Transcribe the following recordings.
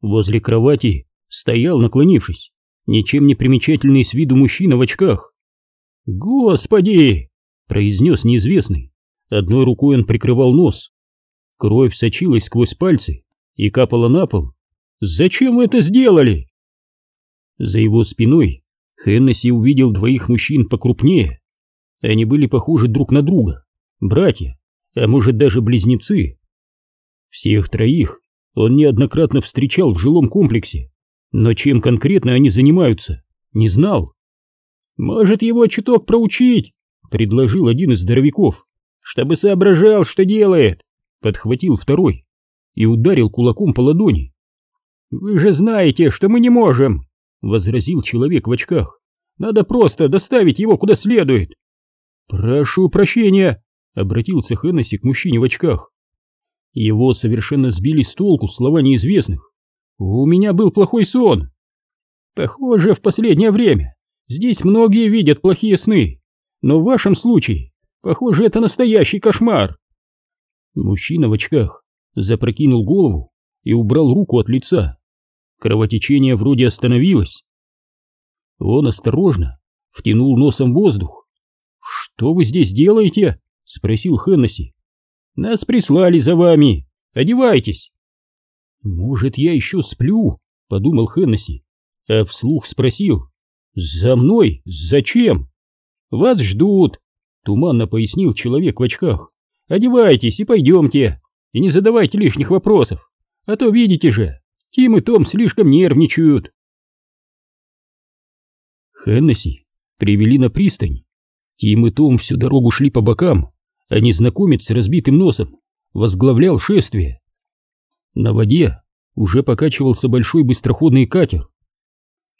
Возле кровати стоял, наклонившись, ничем не примечательный с виду мужчина в очках. «Господи!» — произнес неизвестный. Одной рукой он прикрывал нос. Кровь сочилась сквозь пальцы и капала на пол. «Зачем вы это сделали?» За его спиной Хеннесси увидел двоих мужчин покрупнее. Они были похожи друг на друга, братья, а может даже близнецы. Всех троих он неоднократно встречал в жилом комплексе, но чем конкретно они занимаются, не знал. «Может, его чуток проучить?» — предложил один из здоровяков. «Чтобы соображал, что делает!» — подхватил второй и ударил кулаком по ладони. «Вы же знаете, что мы не можем!» — возразил человек в очках. «Надо просто доставить его куда следует!» «Прошу прощения!» — обратился Хеннесси к мужчине в очках. Его совершенно сбили с толку слова неизвестных. «У меня был плохой сон!» «Похоже, в последнее время здесь многие видят плохие сны, но в вашем случае, похоже, это настоящий кошмар!» Мужчина в очках запрокинул голову и убрал руку от лица. Кровотечение вроде остановилось. Он осторожно втянул носом воздух. «Что вы здесь делаете?» — спросил Хеннесси. «Нас прислали за вами. Одевайтесь». «Может, я еще сплю?» — подумал Хеннесси, а вслух спросил. «За мной? Зачем?» «Вас ждут», — туманно пояснил человек в очках. «Одевайтесь и пойдемте, и не задавайте лишних вопросов, а то видите же, Тим и Том слишком нервничают. Хеннесси привели на пристань. Тим и Том всю дорогу шли по бокам, а незнакомец с разбитым носом возглавлял шествие. На воде уже покачивался большой быстроходный катер.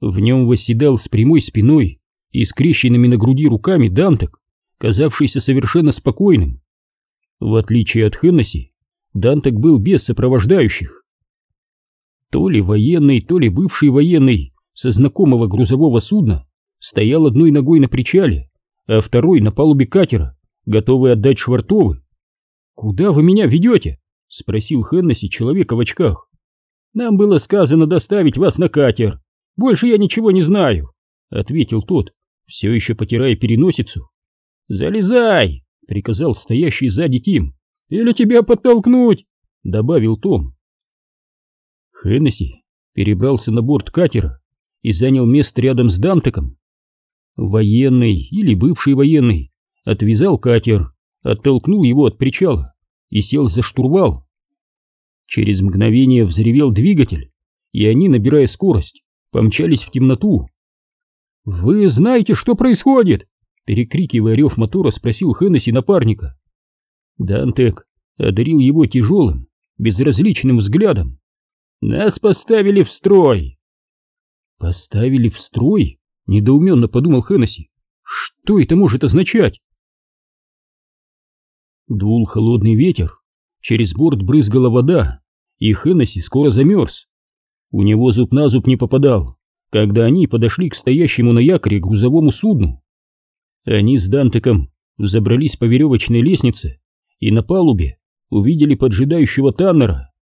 В нем восседал с прямой спиной и скрещенными на груди руками Дантек, казавшийся совершенно спокойным. В отличие от Хеннесси, Дантек был без сопровождающих. То ли военный, то ли бывший военный со знакомого грузового судна стоял одной ногой на причале, а второй на палубе катера, готовый отдать швартовы. «Куда вы меня ведете?» — спросил Хеннесси человека в очках. «Нам было сказано доставить вас на катер. Больше я ничего не знаю», — ответил тот, все еще потирая переносицу. «Залезай!» — приказал стоящий сзади Тим. «Или тебя подтолкнуть!» — добавил Том. Хеннесси перебрался на борт катера и занял место рядом с Дантеком. Военный или бывший военный отвязал катер, оттолкнул его от причала и сел за штурвал. Через мгновение взревел двигатель, и они, набирая скорость, помчались в темноту. «Вы знаете, что происходит?» Перекрикивая рев мотора, спросил Хеннесси напарника. Дантек одарил его тяжелым, безразличным взглядом. Нас поставили в строй. Поставили в строй? Недоуменно подумал Хеннесси. Что это может означать? Дул холодный ветер, через борт брызгала вода, и Хеннесси скоро замерз. У него зуб на зуб не попадал, когда они подошли к стоящему на якоре грузовому судну. Они с Дантеком забрались по веревочной лестнице и на палубе увидели поджидающего Таннера.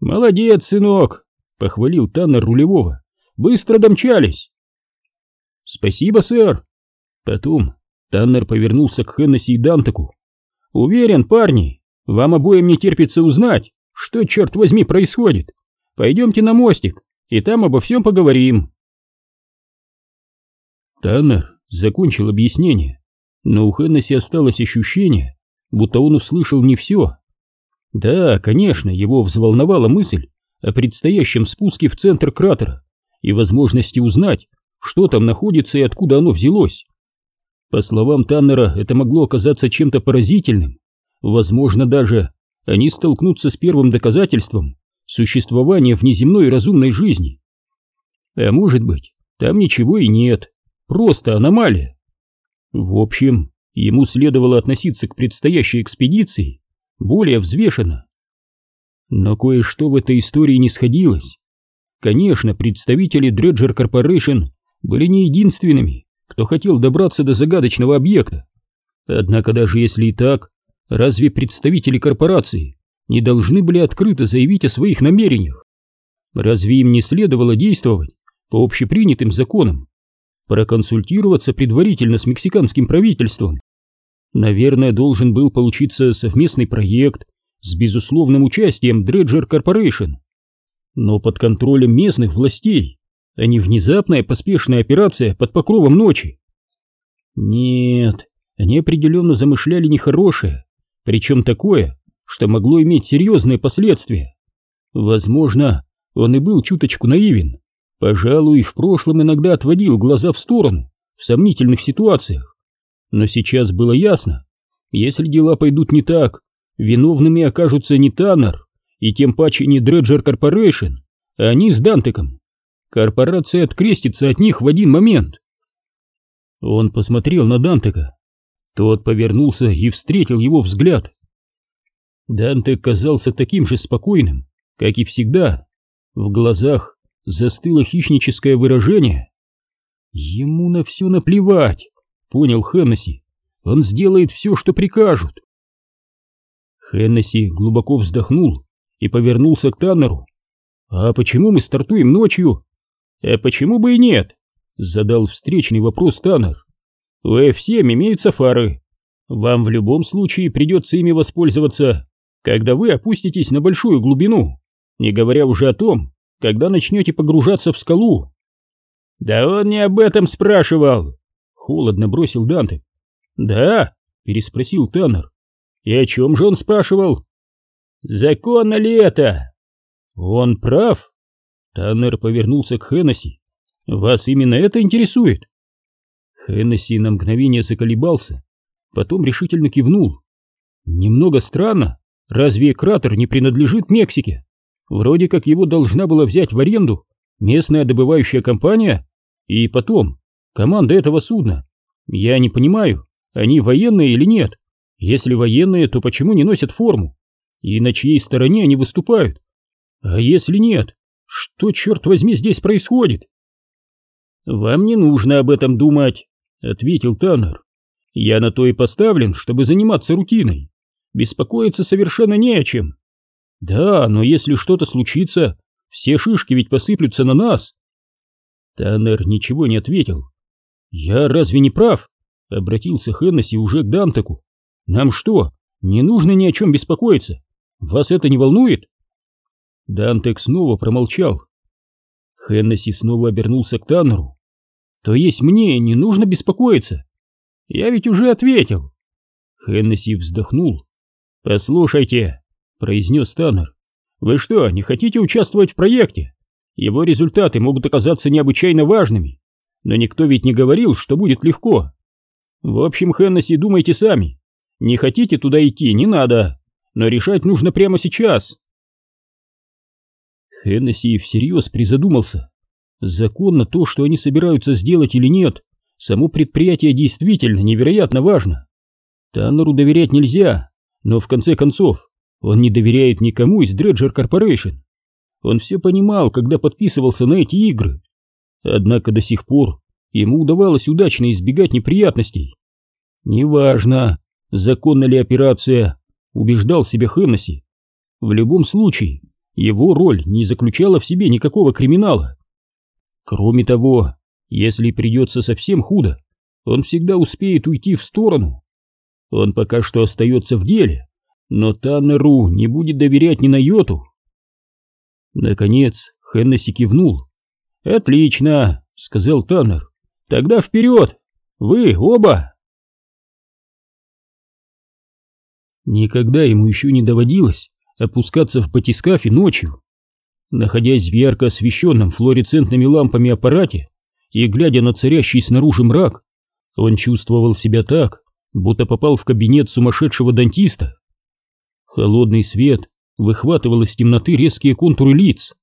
«Молодец, сынок!» — похвалил Таннер рулевого. «Быстро домчались!» «Спасибо, сэр!» Потом Таннер повернулся к Хеннесси и Дантеку. «Уверен, парни, вам обоим не терпится узнать, что, черт возьми, происходит. Пойдемте на мостик, и там обо всем поговорим». Таннер закончил объяснение, но у Хеннесси осталось ощущение, будто он услышал не все. Да, конечно, его взволновала мысль о предстоящем спуске в центр кратера и возможности узнать, что там находится и откуда оно взялось. По словам Таннера, это могло оказаться чем-то поразительным. Возможно, даже они столкнутся с первым доказательством существования внеземной разумной жизни. А может быть, там ничего и нет, просто аномалия. В общем, ему следовало относиться к предстоящей экспедиции более взвешенно. Но кое-что в этой истории не сходилось. Конечно, представители Dredger Corporation были не единственными, кто хотел добраться до загадочного объекта. Однако даже если и так, разве представители корпорации не должны были открыто заявить о своих намерениях? Разве им не следовало действовать по общепринятым законам? Проконсультироваться предварительно с мексиканским правительством? Наверное, должен был получиться совместный проект с безусловным участием Dredger Corporation. Но под контролем местных властей, а не внезапная поспешная операция под покровом ночи. Нет, они определенно замышляли нехорошее, причем такое, что могло иметь серьезные последствия. Возможно, он и был чуточку наивен. Пожалуй, в прошлом иногда отводил глаза в сторону, в сомнительных ситуациях. Но сейчас было ясно, если дела пойдут не так, виновными окажутся не Таннер, и тем паче не Дреджер Корпорейшн, а они с Дантеком. Корпорация открестится от них в один момент. Он посмотрел на Дантека. Тот повернулся и встретил его взгляд. Дантек казался таким же спокойным, как и всегда. В глазах застыло хищническое выражение. Ему на все наплевать, понял Хеннесси. Он сделает все, что прикажут. Хеннесси глубоко вздохнул и повернулся к Таннеру. «А почему мы стартуем ночью?» «А почему бы и нет?» Задал встречный вопрос Таннер. У F7 имеются фары. Вам в любом случае придется ими воспользоваться, когда вы опуститесь на большую глубину, не говоря уже о том, когда начнете погружаться в скалу. Да он не об этом спрашивал, холодно бросил Данте. Да, переспросил Таннер. И о чем же он спрашивал? Законно ли это? Он прав. Таннер повернулся к Хеннесси. Вас именно это интересует? Хеннесси на мгновение заколебался, потом решительно кивнул. Немного странно, разве кратер не принадлежит Мексике? Вроде как его должна была взять в аренду местная добывающая компания, и потом, команда этого судна. Я не понимаю, они военные или нет? Если военные, то почему не носят форму? И на чьей стороне они выступают? А если нет, что, черт возьми, здесь происходит? «Вам не нужно об этом думать», — ответил Таннер. «Я на то и поставлен, чтобы заниматься рутиной. Беспокоиться совершенно не о чем. Да, но если что-то случится, все шишки ведь посыплются на нас». Таннер ничего не ответил. «Я разве не прав?» — обратился Хеннесси уже к Дантеку. «Нам что, не нужно ни о чем беспокоиться? Вас это не волнует?» Дантек снова промолчал. Хеннесси снова обернулся к Таннеру то есть мне не нужно беспокоиться. Я ведь уже ответил. Хеннесси вздохнул. «Послушайте», — произнес Таннер, — «вы что, не хотите участвовать в проекте? Его результаты могут оказаться необычайно важными, но никто ведь не говорил, что будет легко. В общем, Хеннесси, думайте сами. Не хотите туда идти, не надо, но решать нужно прямо сейчас». Хеннесси всерьез призадумался. Законно то, что они собираются сделать или нет, само предприятие действительно невероятно важно. Таннеру доверять нельзя, но в конце концов он не доверяет никому из Dredger Corporation. Он все понимал, когда подписывался на эти игры. Однако до сих пор ему удавалось удачно избегать неприятностей. Неважно, законна ли операция, убеждал себя Хеннесси. В любом случае, его роль не заключала в себе никакого криминала. Кроме того, если придется совсем худо, он всегда успеет уйти в сторону. Он пока что остается в деле, но Таннеру не будет доверять ни на йоту. Наконец Хеннесси кивнул. «Отлично», — сказал Таннер. «Тогда вперед! Вы оба!» Никогда ему еще не доводилось опускаться в батискафе ночью. Находясь в ярко освещенном флуоресцентными лампами аппарате и глядя на царящий снаружи мрак, он чувствовал себя так, будто попал в кабинет сумасшедшего дантиста. Холодный свет выхватывал из темноты резкие контуры лиц.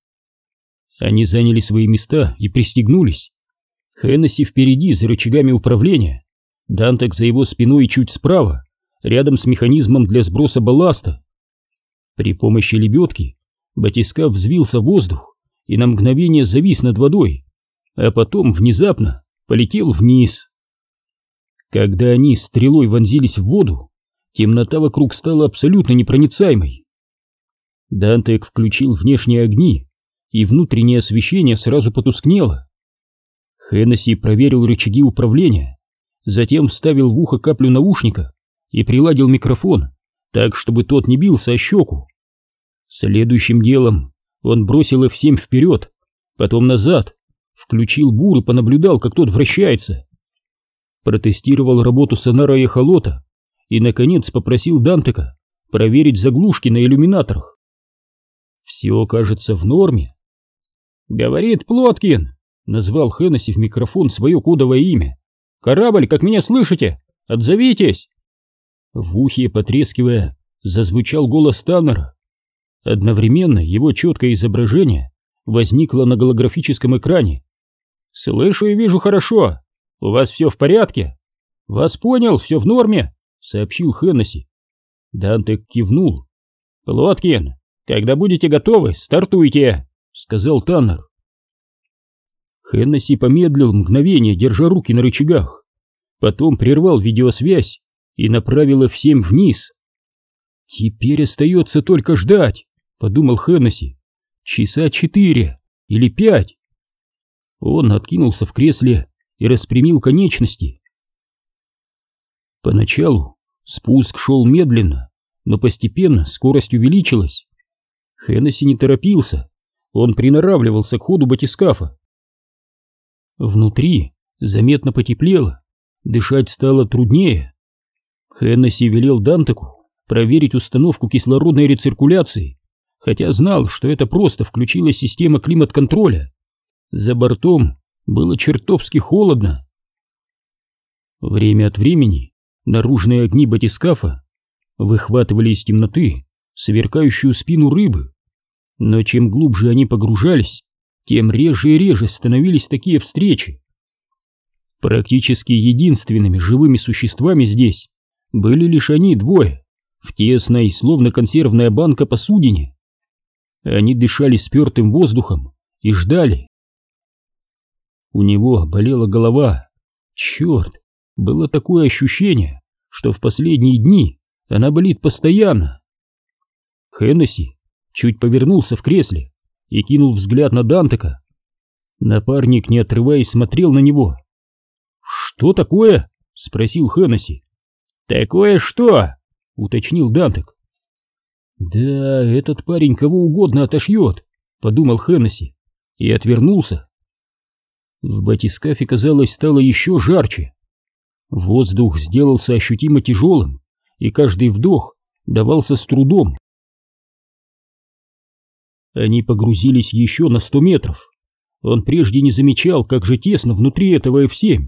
Они заняли свои места и пристегнулись. Хеннесси впереди за рычагами управления, Дантек за его спиной и чуть справа, рядом с механизмом для сброса балласта. При помощи лебедки Батискаф взвился в воздух и на мгновение завис над водой, а потом внезапно полетел вниз. Когда они стрелой вонзились в воду, темнота вокруг стала абсолютно непроницаемой. Дантек включил внешние огни и внутреннее освещение сразу потускнело. Хеннесси проверил рычаги управления, затем вставил в ухо каплю наушника и приладил микрофон так, чтобы тот не бился о щеку. Следующим делом он бросил F7 вперед, потом назад, включил бур и понаблюдал, как тот вращается. Протестировал работу сонара и эхолота и, наконец, попросил Дантека проверить заглушки на иллюминаторах. Все кажется в норме. «Говорит Плоткин», — назвал Хеннесси в микрофон свое кодовое имя. «Корабль, как меня слышите? Отзовитесь!» В ухе, потрескивая, зазвучал голос Таннера. Одновременно его четкое изображение возникло на голографическом экране. «Слышу и вижу хорошо. У вас все в порядке?» «Вас понял, все в норме», — сообщил Хеннесси. Дантек кивнул. «Плоткин, когда будете готовы, стартуйте», — сказал Таннер. Хеннесси помедлил мгновение, держа руки на рычагах. Потом прервал видеосвязь и направил F7 вниз. «Теперь остается только ждать», — подумал Хеннесси. «Часа четыре или пять». Он откинулся в кресле и распрямил конечности. Поначалу спуск шел медленно, но постепенно скорость увеличилась. Хеннесси не торопился, он приноравливался к ходу батискафа. Внутри заметно потеплело, дышать стало труднее. Хеннесси велел Дантеку проверить установку кислородной рециркуляции, хотя знал, что это просто включилась система климат-контроля. За бортом было чертовски холодно. Время от времени наружные огни батискафа выхватывали из темноты сверкающую спину рыбы, но чем глубже они погружались, тем реже и реже становились такие встречи. Практически единственными живыми существами здесь были лишь они двое, в тесной, словно консервная банка посудине. Они дышали спертым воздухом и ждали. У него болела голова. Черт, было такое ощущение, что в последние дни она болит постоянно. Хеннесси чуть повернулся в кресле и кинул взгляд на Дантека. Напарник, не отрываясь, смотрел на него. «Что такое?» — спросил Хеннесси. «Такое что?» — уточнил Дантек. «Да, этот парень кого угодно отошьет», — подумал Хеннесси и отвернулся. В батискафе, казалось, стало еще жарче. Воздух сделался ощутимо тяжелым, и каждый вдох давался с трудом. Они погрузились еще на сто метров. Он прежде не замечал, как же тесно внутри этого F7.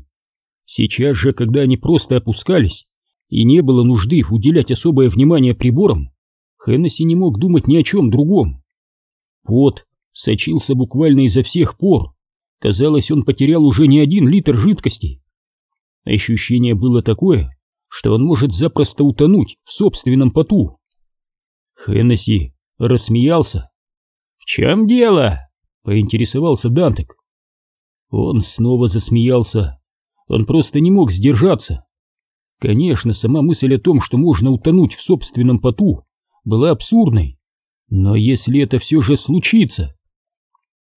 Сейчас же, когда они просто опускались, и не было нужды уделять особое внимание приборам, Хеннесси не мог думать ни о чем другом. Пот сочился буквально изо всех пор. Казалось, он потерял уже не один литр жидкости. Ощущение было такое, что он может запросто утонуть в собственном поту. Хеннесси рассмеялся. «В чем дело?» — поинтересовался Дантек. Он снова засмеялся. Он просто не мог сдержаться. Конечно, сама мысль о том, что можно утонуть в собственном поту, была абсурдной. Но если это все же случится...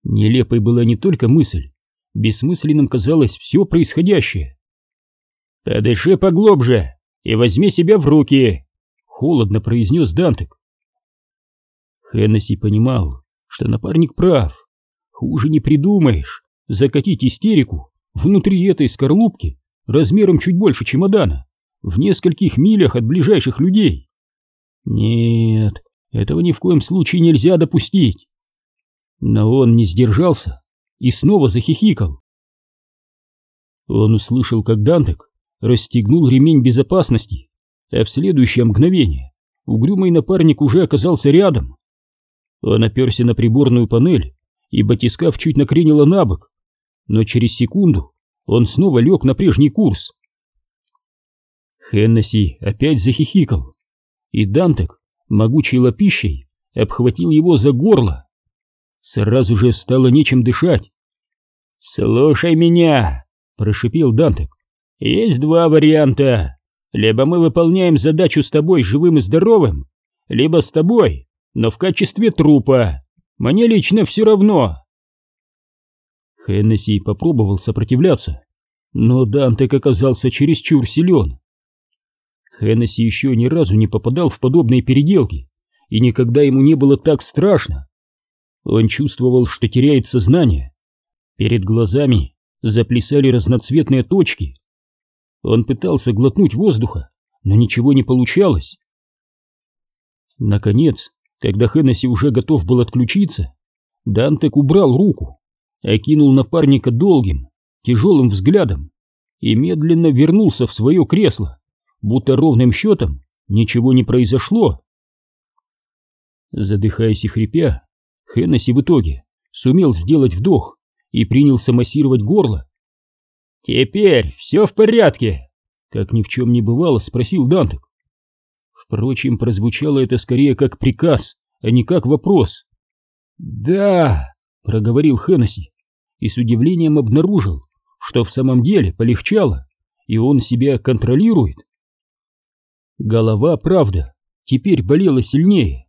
Нелепой была не только мысль, бессмысленным казалось все происходящее. «Подыши поглубже и возьми себя в руки!» — холодно произнес Дантек. Хеннесси понимал, что напарник прав. Хуже не придумаешь. Закатить истерику внутри этой скорлупки размером чуть больше чемодана, в нескольких милях от ближайших людей. Нет, этого ни в коем случае нельзя допустить. Но он не сдержался и снова захихикал. Он услышал, как Дантек расстегнул ремень безопасности, а в следующее мгновение угрюмый напарник уже оказался рядом. Он оперся на приборную панель, и батискаф чуть накренило на бок, но через секунду он снова лег на прежний курс. Хеннесси опять захихикал, и Дантек, могучей лопищей, обхватил его за горло. Сразу же стало нечем дышать. «Слушай меня!» — прошипел Дантек. Есть два варианта. Либо мы выполняем задачу с тобой живым и здоровым, либо с тобой, но в качестве трупа. Мне лично все равно. Хеннесси попробовал сопротивляться, но Дантек оказался чересчур силен. Хеннесси еще ни разу не попадал в подобные переделки, и никогда ему не было так страшно. Он чувствовал, что теряет сознание. Перед глазами заплясали разноцветные точки. Он пытался глотнуть воздуха, но ничего не получалось. Наконец, когда Хеннесси уже готов был отключиться, Дантек убрал руку, окинул напарника долгим, тяжелым взглядом и медленно вернулся в свое кресло, будто ровным счетом ничего не произошло. Задыхаясь и хрипя, Хеннесси в итоге сумел сделать вдох и принялся массировать горло. «Теперь все в порядке!» Как ни в чем не бывало, спросил Дантек. Впрочем, прозвучало это скорее как приказ, а не как вопрос. «Да!» — проговорил Хеннесси и с удивлением обнаружил, что в самом деле полегчало, и он себя контролирует. Голова, правда, теперь болела сильнее,